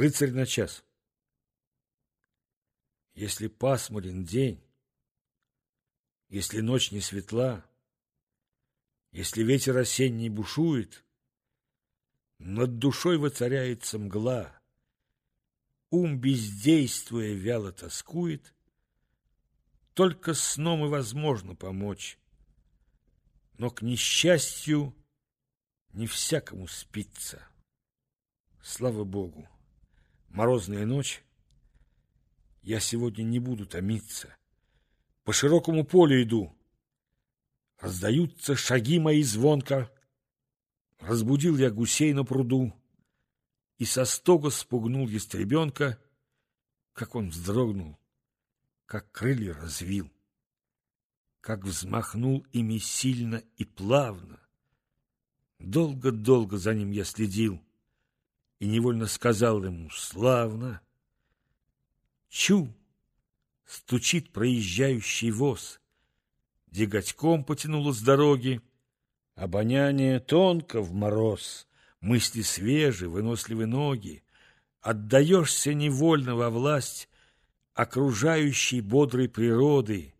Рыцарь на час. Если пасмурен день, если ночь не светла, если ветер осенний бушует, над душой воцаряется мгла, ум, бездействуя, вяло тоскует, только сном и возможно помочь. Но, к несчастью, не всякому спится. Слава Богу, морозная ночь, я сегодня не буду томиться. По широкому полю иду. Раздаются шаги мои звонко. Разбудил я гусей на пруду и со стога спугнул ястребенка, как он вздрогнул, как крылья развил, как взмахнул ими сильно и плавно. Долго-долго за ним я следил и невольно сказал ему «Славно!» Чу! Стучит проезжающий воз. Деготьком потянуло с дороги. Обоняние тонко в мороз мысли свежи, выносливы ноги, отдаешься невольно во власть окружающей бодрой природы,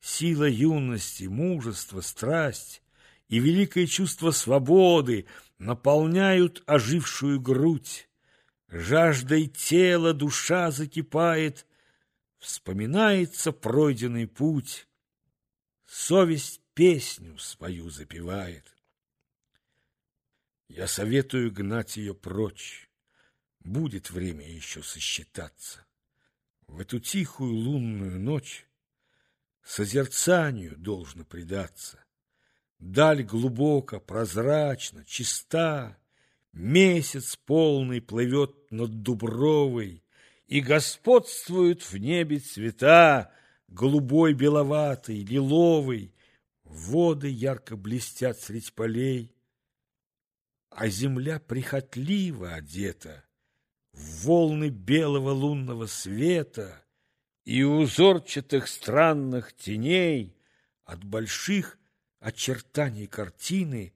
сила юности, мужество, страсть и великое чувство свободы наполняют ожившую грудь. Жаждой тела душа закипает, вспоминается пройденный путь, совесть песню свою запевает. Я советую гнать ее прочь. Будет время еще сосчитаться. В эту тихую лунную ночь созерцанию должно предаться. Даль глубоко, прозрачно, чиста, Месяц полный плывет над Дубровой, И господствуют в небе цвета, Голубой, беловатый, лиловый, Воды ярко блестят средь полей, а земля прихотливо одета в волны белого лунного света и узорчатых странных теней от больших очертаний картины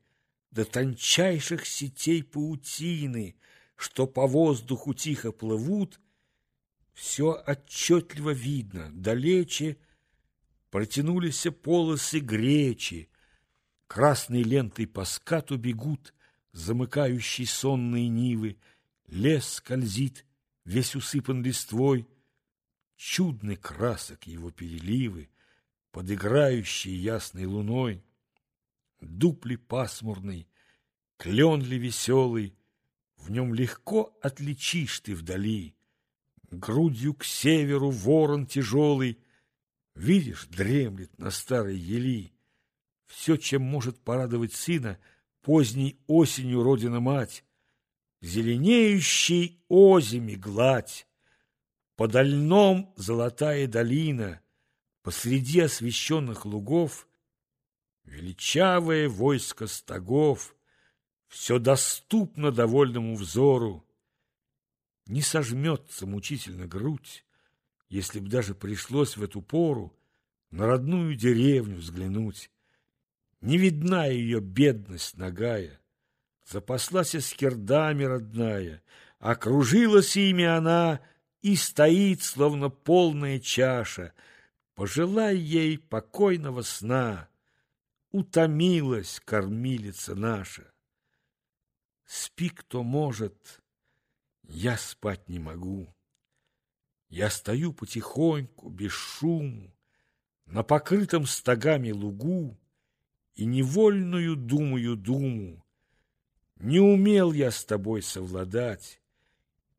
до тончайших сетей паутины, что по воздуху тихо плывут, все отчетливо видно, далече протянулись полосы гречи, красной лентой по скату бегут замыкающий сонные нивы, лес скользит, весь усыпан листвой, чудный красок его переливы, подыграющие ясной луной. Дуб ли пасмурный, клен ли веселый, в нем легко отличишь ты вдали. Грудью к северу ворон тяжелый, видишь, дремлет на старой ели. Все, чем может порадовать сына — поздней осенью родина-мать, зеленеющей озими гладь, подо льном золотая долина, посреди освещенных лугов, величавое войско стогов, все доступно довольному взору. Не сожмется мучительно грудь, если б даже пришлось в эту пору на родную деревню взглянуть, не видна ее бедность нагая, Запаслась эскердами родная, Окружилась ими она И стоит, словно полная чаша. Пожелай ей покойного сна, Утомилась кормилица наша. Спи, кто может, я спать не могу. Я стою потихоньку, без шуму, На покрытом стогами лугу, и невольную думаю думу. Не умел я с тобой совладать,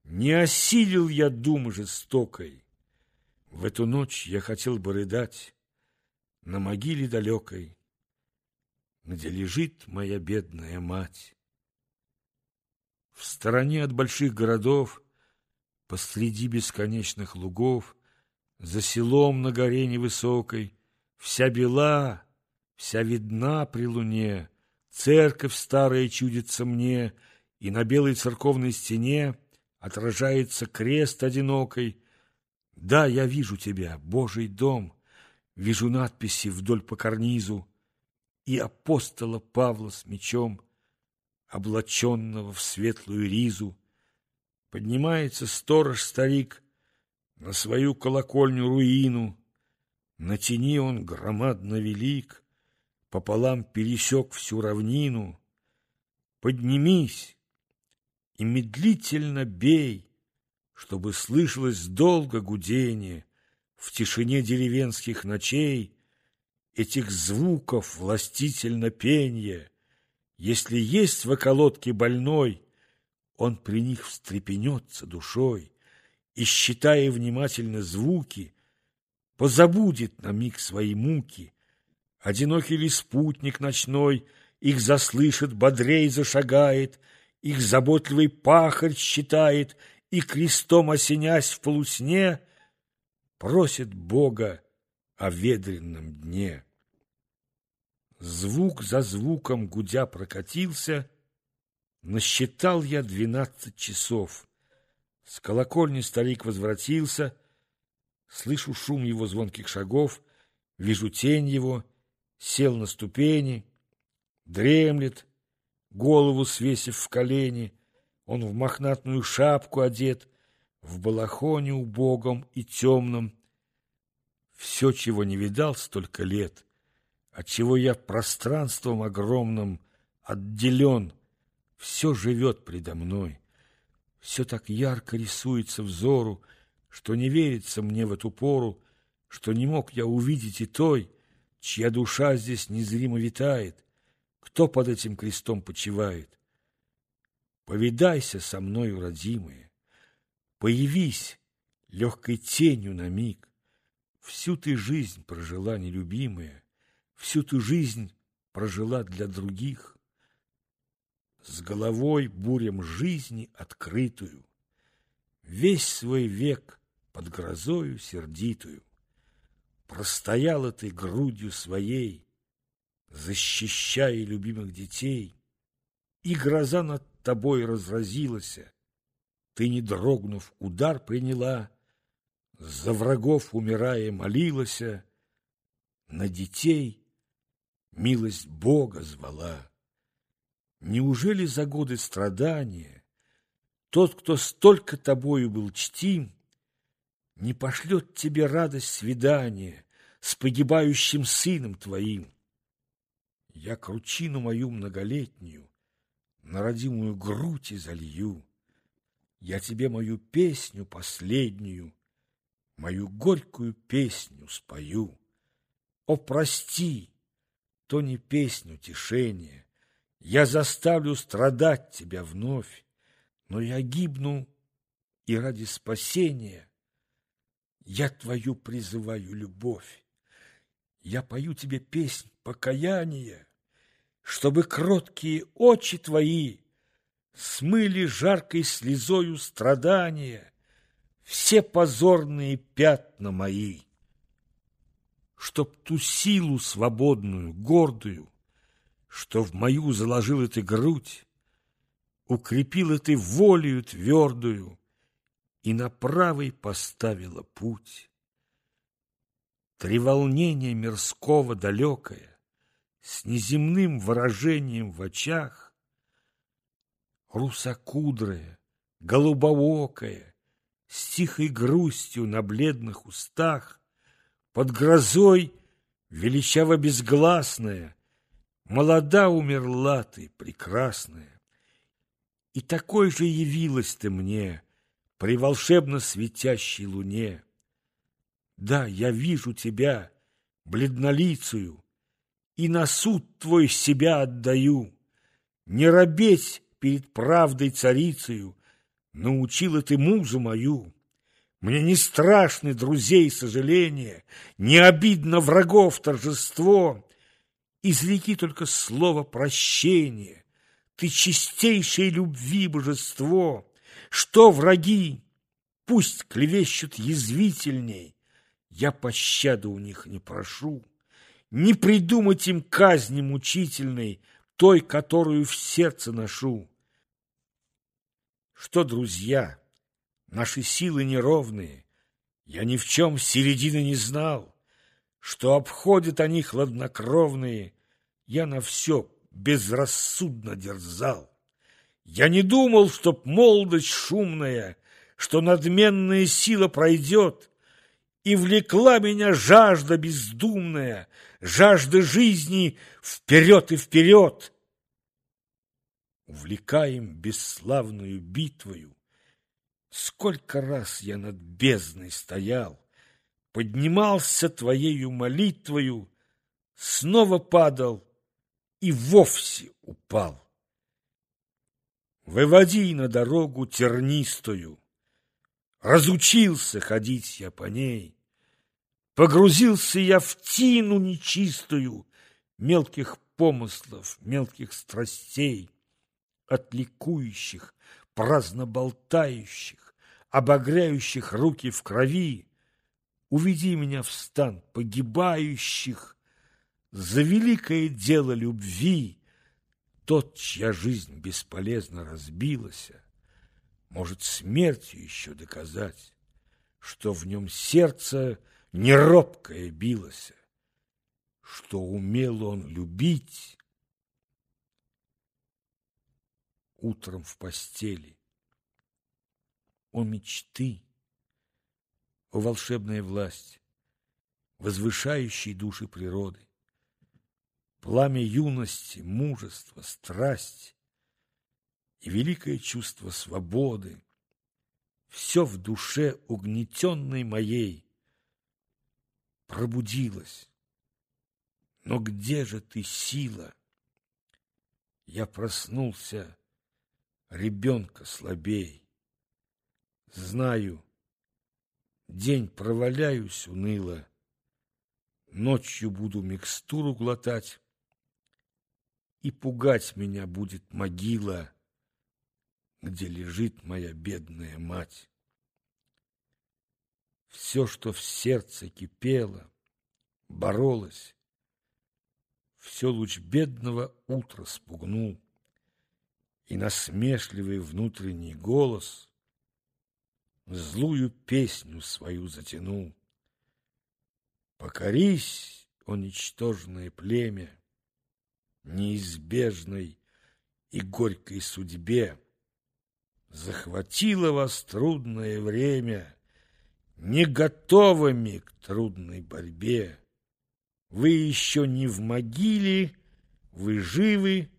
не осилил я думы жестокой. В эту ночь я хотел бы рыдать на могиле далекой, где лежит моя бедная мать. В стороне от больших городов, посреди бесконечных лугов, за селом на горе невысокой, вся бела, Вся видна при луне, церковь старая чудится мне, И на белой церковной стене Отражается крест одинокой. Да, я вижу тебя, Божий дом, Вижу надписи вдоль по карнизу И апостола Павла с мечом, Облаченного в светлую ризу. Поднимается сторож-старик на свою колокольню-руину. На тени он громадно велик, пополам пересек всю равнину. Поднимись и медлительно бей, чтобы слышалось долго гудение в тишине деревенских ночей этих звуков властительно пенье. Если есть в околотке больной, он при них встрепенется душой и, считая внимательно звуки, позабудет на миг свои муки. Одинокий ли спутник ночной их заслышит, бодрей зашагает, их заботливый пахарь считает и, крестом осенясь в полусне, просит Бога о ведренном дне. Звук за звуком гудя прокатился — Насчитал я двенадцать часов. С колокольни старик возвратился. Слышу шум его звонких шагов, вижу тень его, сел на ступени, дремлет, голову свесив в колени. Он в мохнатную шапку одет, в балахоне убогом и темном. Все, чего не видал столько лет, от чего я пространством огромным отделен — все живет предо мной. Все так ярко рисуется взору, что не верится мне в эту пору, что не мог я увидеть и той, чья душа здесь незримо витает, кто под этим крестом почивает. Повидайся со мною, родимые, появись легкой тенью на миг. Всю ты жизнь прожила нелюбимая, всю ты жизнь прожила для других с головой бурям жизни открытую, Весь свой век под грозою сердитую. Простояла ты грудью своей, Защищая любимых детей, И гроза над тобой разразилась. Ты, не дрогнув, удар приняла, За врагов, умирая, молилась, На детей милость Бога звала. Неужели за годы страдания тот, кто столько тобою был чтим, не пошлет тебе радость свидания с погибающим сыном твоим? Я кручину мою многолетнюю на родимую грудь и залью. Я тебе мою песню последнюю, мою горькую песню спою. О, прости, то не песню утешения, я заставлю страдать тебя вновь, но я гибну, и ради спасения я твою призываю любовь. Я пою тебе песнь покаяния, чтобы кроткие очи твои смыли жаркой слезою страдания все позорные пятна мои, чтоб ту силу свободную, гордую, что в мою заложила ты грудь, укрепила ты волею твердую и на правый поставила путь. Три волнения мирского далекое, с неземным выражением в очах, русокудрая, голубоокая, с тихой грустью на бледных устах, под грозой величаво-безгласная, Молода умерла ты, прекрасная, И такой же явилась ты мне При волшебно светящей луне. Да, я вижу тебя, бледнолицую, И на суд твой себя отдаю. Не робеть перед правдой царицею, Научила ты музу мою. Мне не страшны друзей сожаления, Не обидно врагов торжество, Изреки только слово прощения. Ты чистейшей любви божество. Что враги? Пусть клевещут язвительней. Я пощады у них не прошу. Не придумать им казни мучительной, Той, которую в сердце ношу. Что, друзья, наши силы неровные, Я ни в чем середины не знал, Что обходят они хладнокровные, я на все безрассудно дерзал. Я не думал, чтоб молодость шумная, что надменная сила пройдет, и влекла меня жажда бездумная, жажда жизни вперед и вперед. Увлекаем бесславную битвою, сколько раз я над бездной стоял, поднимался твоею молитвою, снова падал и вовсе упал. Выводи на дорогу тернистую, Разучился ходить я по ней, Погрузился я в тину нечистую Мелких помыслов, мелких страстей, От ликующих, праздно Обогряющих руки в крови, Уведи меня в стан погибающих. За великое дело любви, Тот, чья жизнь бесполезно разбилась, Может смертью еще доказать, Что в нем сердце неробкое билось, Что умел он любить Утром в постели. О мечты! о волшебная власть, возвышающей души природы, пламя юности, мужества, страсть и великое чувство свободы, все в душе угнетенной моей пробудилось. Но где же ты, сила? Я проснулся, ребенка слабей. Знаю, День проваляюсь уныло, Ночью буду микстуру глотать, И пугать меня будет могила, Где лежит моя бедная мать. Все, что в сердце кипело, боролось, Все луч бедного утра спугнул, И насмешливый внутренний голос злую песню свою затянул. Покорись, о ничтожное племя, неизбежной и горькой судьбе. Захватило вас трудное время, не готовыми к трудной борьбе. Вы еще не в могиле, вы живы,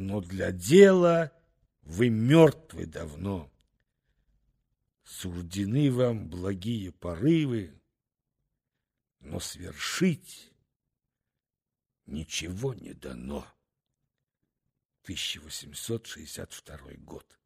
но для дела вы мертвы давно. Суждены вам благие порывы, но свершить ничего не дано. 1862 год.